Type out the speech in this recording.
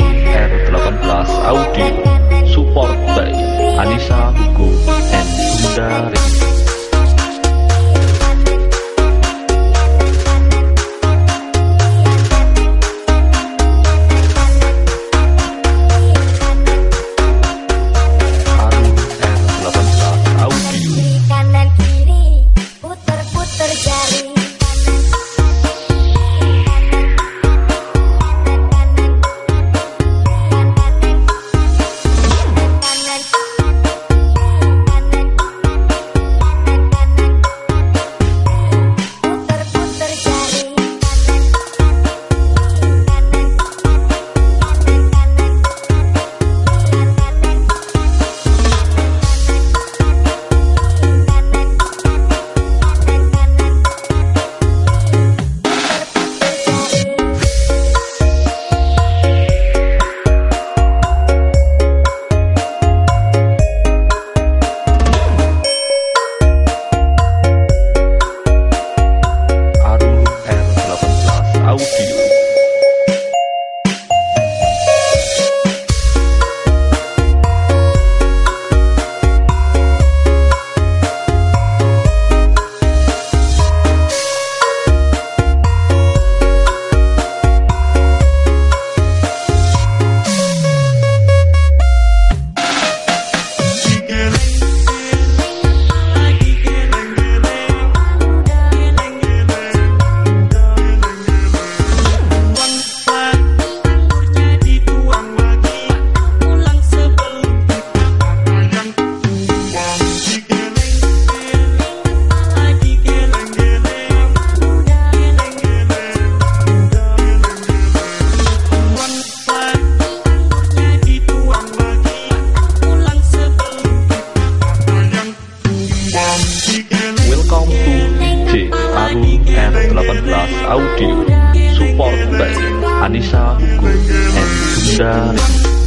R18 Audio Support by Anissa Hugo and Bunda Rizky Audio Support by Anissa Hugo and Rizky